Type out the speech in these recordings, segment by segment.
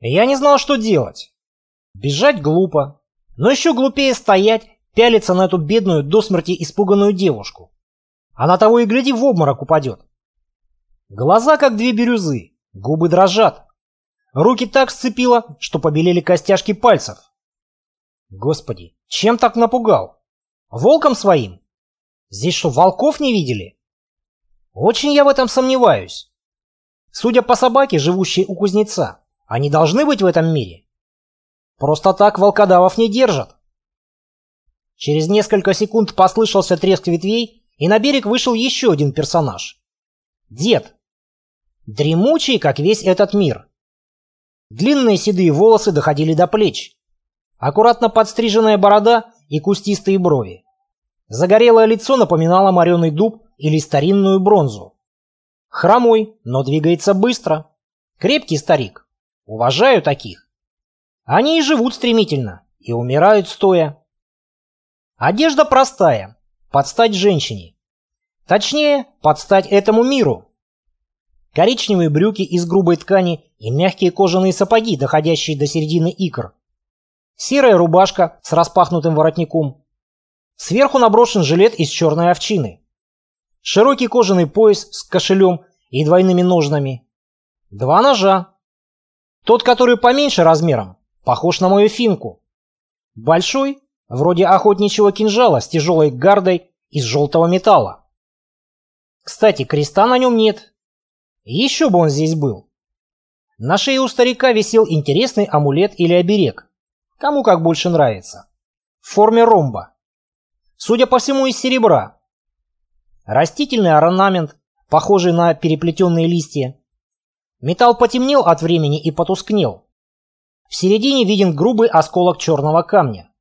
Я не знал, что делать. Бежать глупо, но еще глупее стоять, пялиться на эту бедную, до смерти испуганную девушку. Она того и гляди в обморок упадет. Глаза как две бирюзы, губы дрожат. Руки так сцепило, что побелели костяшки пальцев. Господи, чем так напугал? Волком своим? Здесь что, волков не видели? Очень я в этом сомневаюсь. Судя по собаке, живущей у кузнеца, они должны быть в этом мире. Просто так волкодавов не держат. Через несколько секунд послышался треск ветвей, и на берег вышел еще один персонаж. Дед. Дремучий, как весь этот мир. Длинные седые волосы доходили до плеч. Аккуратно подстриженная борода и кустистые брови. Загорелое лицо напоминало мореный дуб или старинную бронзу. Хромой, но двигается быстро. Крепкий старик. Уважаю таких. Они и живут стремительно, и умирают стоя. Одежда простая, под стать женщине. Точнее, под стать этому миру. Коричневые брюки из грубой ткани и мягкие кожаные сапоги, доходящие до середины икр. Серая рубашка с распахнутым воротником. Сверху наброшен жилет из черной овчины. Широкий кожаный пояс с кошелем и двойными ножнами. Два ножа. Тот, который поменьше размером, похож на мою финку. Большой, вроде охотничьего кинжала с тяжелой гардой из желтого металла. Кстати, креста на нем нет. Еще бы он здесь был. На шее у старика висел интересный амулет или оберег. Кому как больше нравится. В форме ромба. Судя по всему, из серебра. Растительный орнамент, похожий на переплетенные листья. Металл потемнел от времени и потускнел. В середине виден грубый осколок черного камня.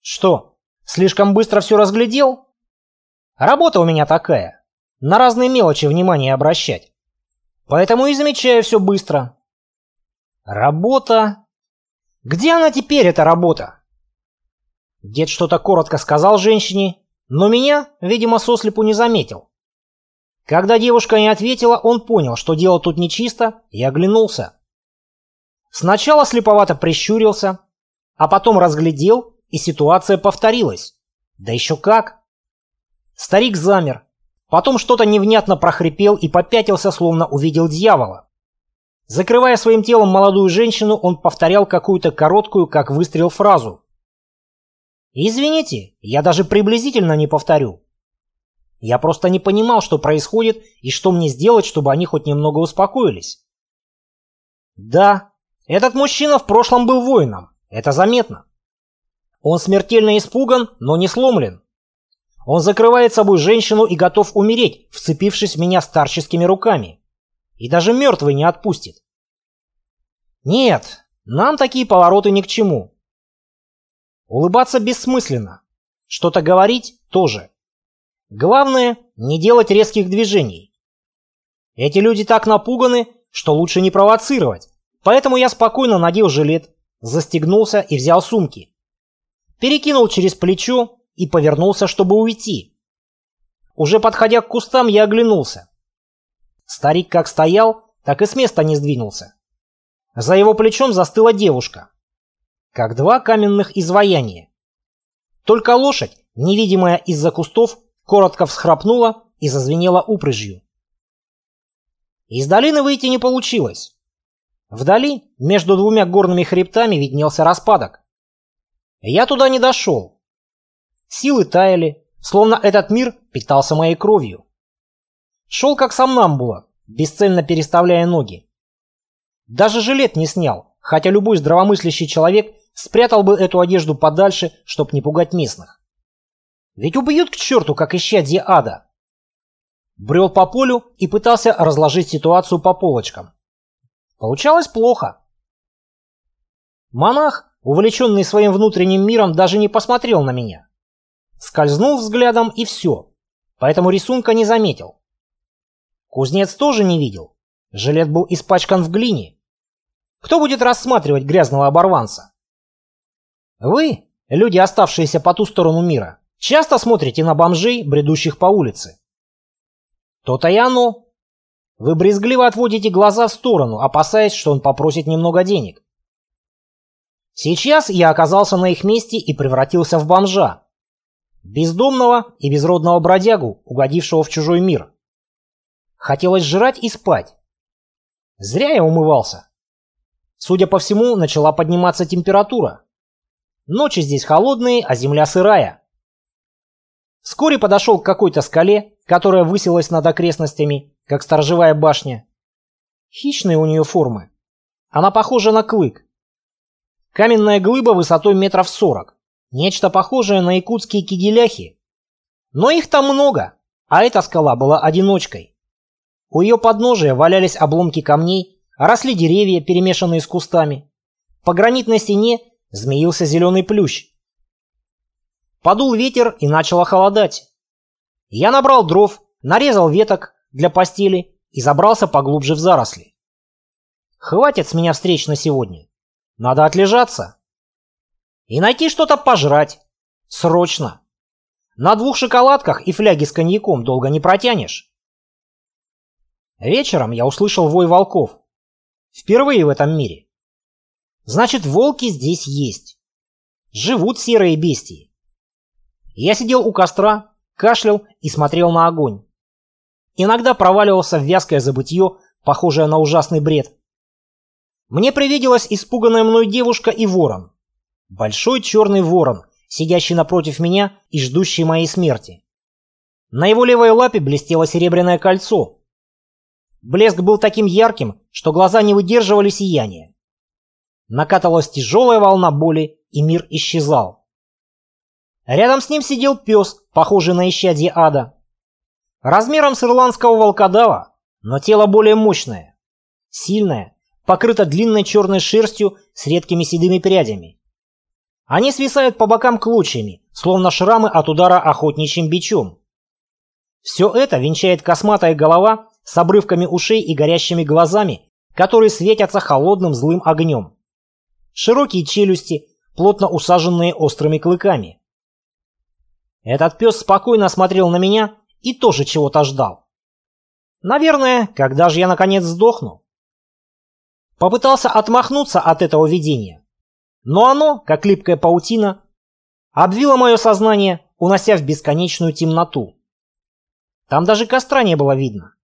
Что, слишком быстро все разглядел? Работа у меня такая. На разные мелочи внимание обращать. Поэтому и замечаю все быстро. Работа... Где она теперь, эта работа? Дед что-то коротко сказал женщине, но меня, видимо, сослепу не заметил. Когда девушка не ответила, он понял, что дело тут нечисто, и оглянулся. Сначала слеповато прищурился, а потом разглядел, и ситуация повторилась. Да еще как! Старик замер, потом что-то невнятно прохрипел и попятился, словно увидел дьявола. Закрывая своим телом молодую женщину, он повторял какую-то короткую, как выстрел, фразу. «Извините, я даже приблизительно не повторю. Я просто не понимал, что происходит и что мне сделать, чтобы они хоть немного успокоились». Да, этот мужчина в прошлом был воином, это заметно. Он смертельно испуган, но не сломлен. Он закрывает собой женщину и готов умереть, вцепившись в меня старческими руками. И даже мертвый не отпустит. Нет, нам такие повороты ни к чему. Улыбаться бессмысленно. Что-то говорить тоже. Главное, не делать резких движений. Эти люди так напуганы, что лучше не провоцировать. Поэтому я спокойно надел жилет, застегнулся и взял сумки. Перекинул через плечо и повернулся, чтобы уйти. Уже подходя к кустам, я оглянулся. Старик как стоял, так и с места не сдвинулся. За его плечом застыла девушка. Как два каменных изваяния. Только лошадь, невидимая из-за кустов, коротко всхрапнула и зазвенела упряжью. Из долины выйти не получилось. Вдали, между двумя горными хребтами, виднелся распадок. Я туда не дошел. Силы таяли, словно этот мир питался моей кровью. Шел как сам сомнамбула, бесцельно переставляя ноги. Даже жилет не снял, хотя любой здравомыслящий человек спрятал бы эту одежду подальше, чтоб не пугать местных. Ведь убьют к черту, как исчадье ада. Брел по полю и пытался разложить ситуацию по полочкам. Получалось плохо. Монах, увлеченный своим внутренним миром, даже не посмотрел на меня. Скользнул взглядом и все, поэтому рисунка не заметил. Кузнец тоже не видел. Жилет был испачкан в глине. Кто будет рассматривать грязного оборванца? Вы, люди, оставшиеся по ту сторону мира, часто смотрите на бомжей, бредущих по улице. То-то и оно. Вы брезгливо отводите глаза в сторону, опасаясь, что он попросит немного денег. Сейчас я оказался на их месте и превратился в бомжа. Бездомного и безродного бродягу, угодившего в чужой мир. Хотелось жрать и спать. Зря я умывался. Судя по всему, начала подниматься температура. Ночи здесь холодные, а земля сырая. Вскоре подошел к какой-то скале, которая высилась над окрестностями, как сторожевая башня. Хищные у нее формы. Она похожа на клык. Каменная глыба высотой метров сорок. Нечто похожее на якутские кигеляхи. Но их там много, а эта скала была одиночкой. У ее подножия валялись обломки камней, росли деревья, перемешанные с кустами. По гранитной стене змеился зеленый плющ. Подул ветер и начало холодать. Я набрал дров, нарезал веток для постели и забрался поглубже в заросли. Хватит с меня встреч на сегодня. Надо отлежаться. И найти что-то пожрать. Срочно. На двух шоколадках и фляге с коньяком долго не протянешь. Вечером я услышал вой волков. Впервые в этом мире. Значит, волки здесь есть. Живут серые бестии. Я сидел у костра, кашлял и смотрел на огонь. Иногда проваливался в вязкое забытье, похожее на ужасный бред. Мне привиделась испуганная мной девушка и ворон. Большой черный ворон, сидящий напротив меня и ждущий моей смерти. На его левой лапе блестело серебряное кольцо. Блеск был таким ярким, что глаза не выдерживали сияния. Накатывалась тяжелая волна боли, и мир исчезал. Рядом с ним сидел пес, похожий на исчадье ада. Размером с ирландского волкодава, но тело более мощное, сильное, покрыта длинной черной шерстью с редкими седыми прядями. Они свисают по бокам клочьями, словно шрамы от удара охотничьим бичом. Все это венчает косматая голова с обрывками ушей и горящими глазами, которые светятся холодным злым огнем. Широкие челюсти, плотно усаженные острыми клыками. Этот пес спокойно смотрел на меня и тоже чего-то ждал. Наверное, когда же я наконец сдохну? Попытался отмахнуться от этого видения. Но оно, как липкая паутина, обвило мое сознание, унося в бесконечную темноту. Там даже костра не было видно.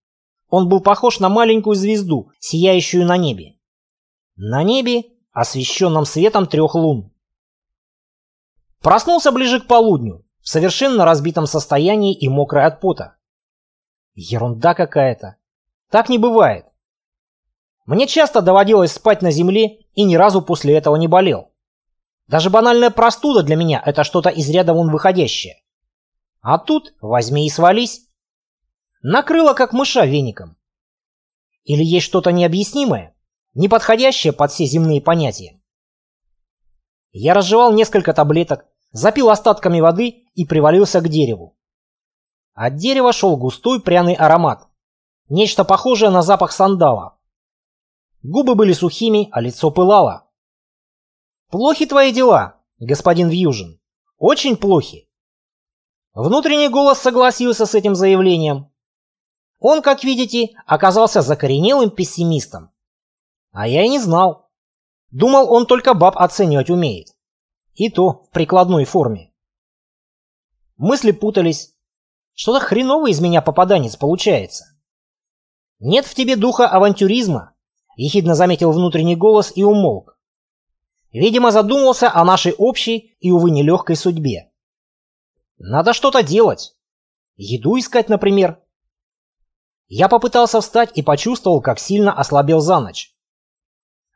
Он был похож на маленькую звезду, сияющую на небе. На небе, освещенном светом трех лун. Проснулся ближе к полудню, в совершенно разбитом состоянии и мокрый от пота. Ерунда какая-то. Так не бывает. Мне часто доводилось спать на земле и ни разу после этого не болел. Даже банальная простуда для меня – это что-то из ряда вон выходящее. А тут возьми и свались. Накрыло, как мыша веником. Или есть что-то необъяснимое, неподходящее под все земные понятия. Я разжевал несколько таблеток, запил остатками воды и привалился к дереву. От дерева шел густой пряный аромат. Нечто похожее на запах сандала. Губы были сухими, а лицо пылало. «Плохи твои дела, господин Вьюжин. Очень плохи». Внутренний голос согласился с этим заявлением. Он, как видите, оказался закоренелым пессимистом. А я и не знал. Думал, он только баб оценивать умеет. И то в прикладной форме. Мысли путались. Что-то хреново из меня попаданец получается. Нет в тебе духа авантюризма, — ехидно заметил внутренний голос и умолк. Видимо, задумался о нашей общей и, увы, нелегкой судьбе. Надо что-то делать. Еду искать, например. Я попытался встать и почувствовал, как сильно ослабел за ночь.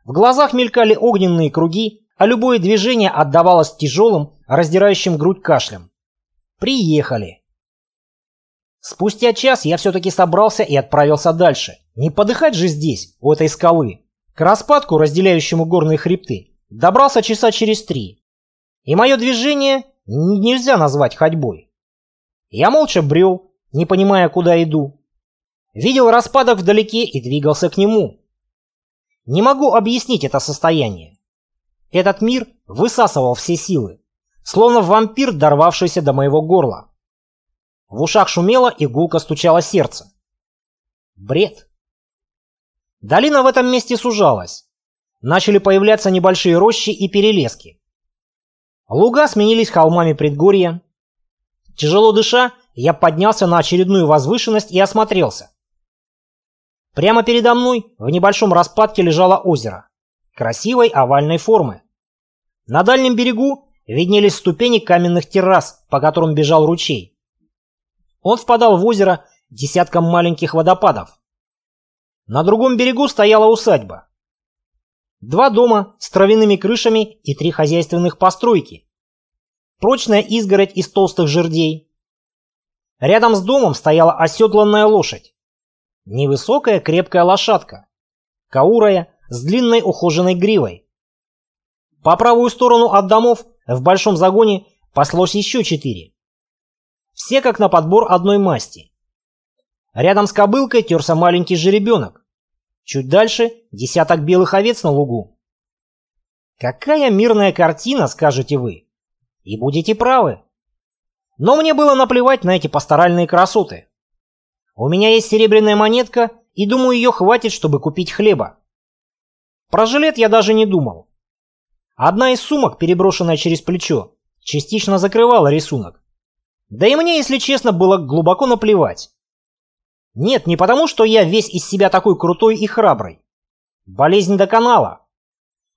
В глазах мелькали огненные круги, а любое движение отдавалось тяжелым, раздирающим грудь кашлем. Приехали. Спустя час я все-таки собрался и отправился дальше. Не подыхать же здесь, у этой скалы. К распадку, разделяющему горные хребты, добрался часа через три. И мое движение нельзя назвать ходьбой. Я молча брел, не понимая, куда иду. Видел распадок вдалеке и двигался к нему. Не могу объяснить это состояние. Этот мир высасывал все силы, словно вампир, дорвавшийся до моего горла. В ушах шумело и гулко стучало сердце. Бред. Долина в этом месте сужалась. Начали появляться небольшие рощи и перелески. Луга сменились холмами предгорья. Тяжело дыша, я поднялся на очередную возвышенность и осмотрелся. Прямо передо мной в небольшом распадке лежало озеро. Красивой овальной формы. На дальнем берегу виднелись ступени каменных террас, по которым бежал ручей. Он впадал в озеро десятком маленьких водопадов. На другом берегу стояла усадьба. Два дома с травяными крышами и три хозяйственных постройки. Прочная изгородь из толстых жердей. Рядом с домом стояла оседланная лошадь. Невысокая крепкая лошадка. Каурая с длинной ухоженной гривой. По правую сторону от домов в большом загоне паслось еще четыре. Все как на подбор одной масти. Рядом с кобылкой терся маленький жеребенок. Чуть дальше десяток белых овец на лугу. Какая мирная картина, скажете вы. И будете правы. Но мне было наплевать на эти пасторальные красоты. У меня есть серебряная монетка, и думаю, ее хватит, чтобы купить хлеба. Про жилет я даже не думал. Одна из сумок, переброшенная через плечо, частично закрывала рисунок. Да и мне, если честно, было глубоко наплевать. Нет, не потому, что я весь из себя такой крутой и храбрый. Болезнь до канала.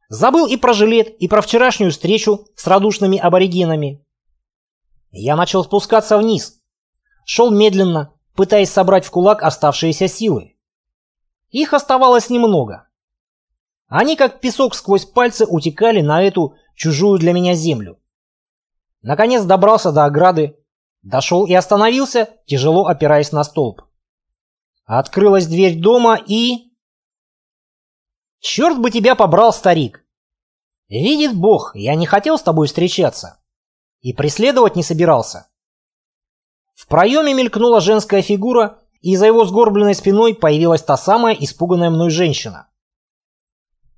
Забыл и про жилет, и про вчерашнюю встречу с радушными аборигенами. Я начал спускаться вниз. Шел медленно, пытаясь собрать в кулак оставшиеся силы. Их оставалось немного. Они, как песок сквозь пальцы, утекали на эту чужую для меня землю. Наконец добрался до ограды, дошел и остановился, тяжело опираясь на столб. Открылась дверь дома и... Черт бы тебя побрал, старик! Видит Бог, я не хотел с тобой встречаться. И преследовать не собирался. В проеме мелькнула женская фигура, и за его сгорбленной спиной появилась та самая испуганная мной женщина.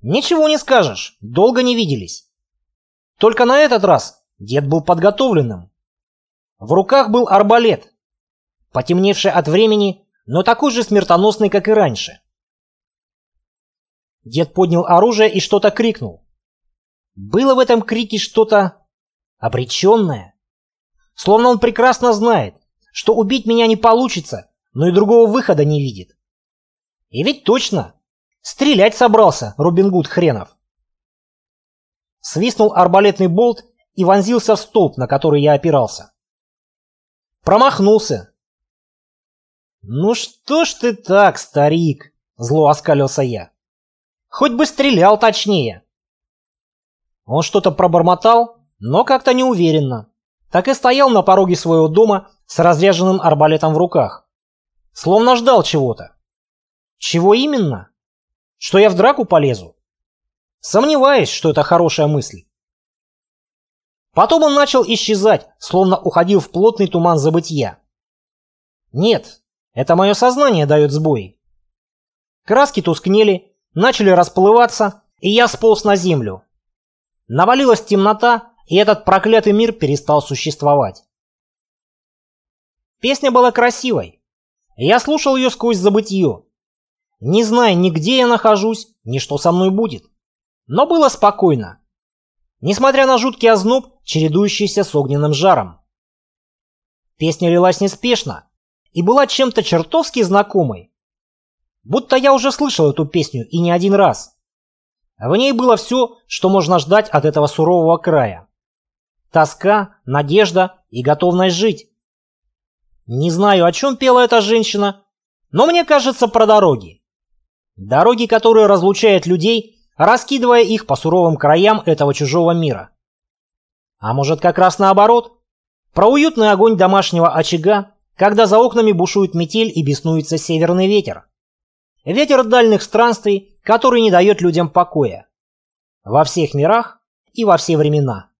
Ничего не скажешь, долго не виделись. Только на этот раз дед был подготовленным. В руках был арбалет, потемневший от времени но такой же смертоносный, как и раньше. Дед поднял оружие и что-то крикнул. Было в этом крике что-то обреченное. Словно он прекрасно знает, что убить меня не получится, но и другого выхода не видит. И ведь точно, стрелять собрался Робин Гуд хренов. Свистнул арбалетный болт и вонзился в столб, на который я опирался. Промахнулся, «Ну что ж ты так, старик?» — зло оскалился я. «Хоть бы стрелял точнее!» Он что-то пробормотал, но как-то неуверенно. Так и стоял на пороге своего дома с разряженным арбалетом в руках. Словно ждал чего-то. Чего именно? Что я в драку полезу? Сомневаюсь, что это хорошая мысль. Потом он начал исчезать, словно уходил в плотный туман забытия. Нет, это мое сознание дает сбой. Краски тускнели, начали расплываться, и я сполз на землю. Навалилась темнота, и этот проклятый мир перестал существовать. Песня была красивой. Я слушал ее сквозь забытье, не зная ни где я нахожусь, ни что со мной будет. Но было спокойно, несмотря на жуткий озноб, чередующийся с огненным жаром. Песня лилась неспешно, и была чем-то чертовски знакомой. Будто я уже слышал эту песню и не один раз. В ней было все, что можно ждать от этого сурового края. Тоска, надежда и готовность жить. Не знаю, о чем пела эта женщина, но мне кажется про дороги. Дороги, которые разлучают людей, раскидывая их по суровым краям этого чужого мира. А может как раз наоборот? Про уютный огонь домашнего очага когда за окнами бушует метель и беснуется северный ветер. Ветер дальних странствий, который не дает людям покоя. Во всех мирах и во все времена.